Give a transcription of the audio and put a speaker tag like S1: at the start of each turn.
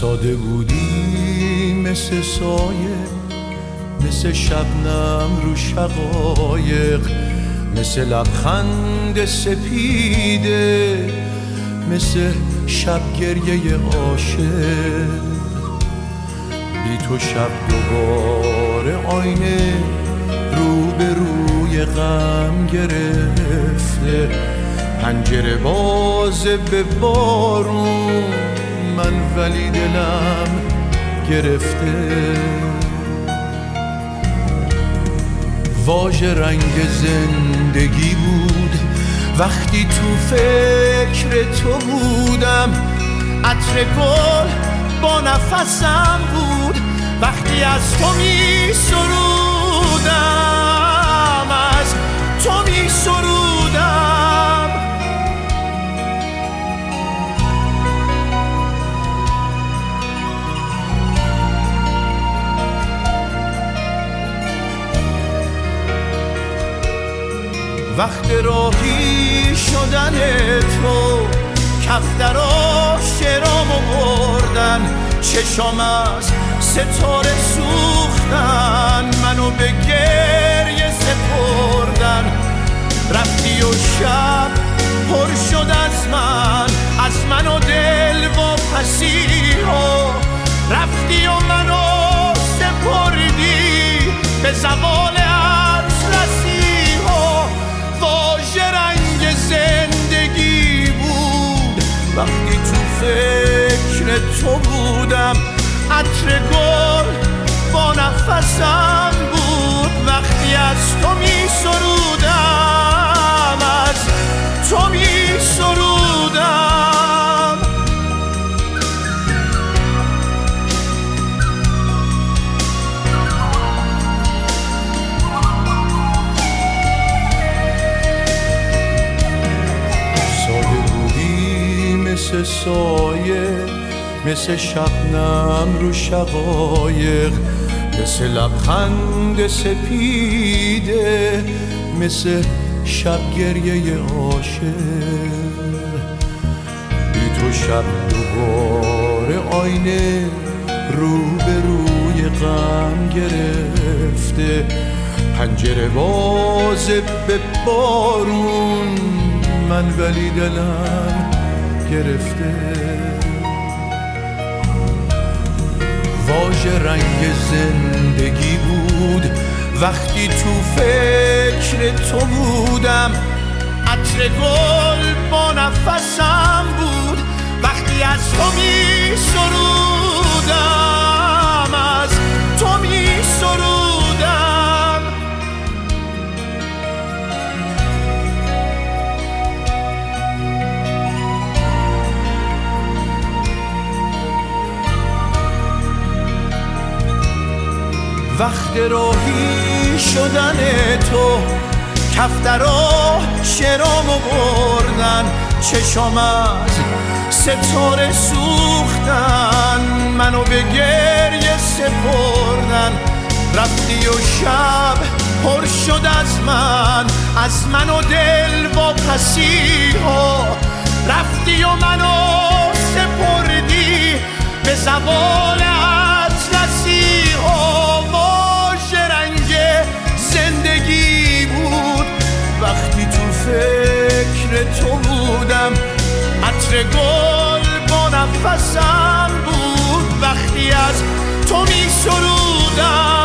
S1: ساده بودی مثل سایه مثل شبنم رو شقایق مثل لبخند سپیده مثل شب گریه عاشق. بی تو شب دوباره آینه رو به روی غم گرفته. پنجره باز به بارون من ولی دلم گرفته. واژه رنگ زندگی بود. وقتی تو فکر تو بودم عطر گل با نفسم بود. وقتی از تو می سرودم از تو می سرودم. وقت راهی شدن تو کفتراش شرامو بردن چشام از ستاره سوختن منو به گریه سپردن. رفتی و شب پر شد از من از من و دل و پسی ها. رفتی و منو وقتی تو فکر تو بودم. عطر گل با نفسم بود. وقتی از تو می سرودم مثل سایه مثل شبنم رو شقایق مثل لبخند سپیده مثل شب گریه عاشق. بی تو شب دوباره آینه رو به روی غم گرفته. پنجره باز به بارون من ولی دلم گرفته. واژه رنگ زندگی بود. وقتی تو فکر تو بودم عطر گل با نفسم بود. وقتی از تو می سرودم وقت راهی شدن تو کفترا شرامو بردن چشام از ستاره سوختن منو به گریه سپردن. رفتی و شب پر شد از من از من و دل و پسی ها رفتی و منو سپردی به زوال نفسم بود وقتی از تو می سرودم.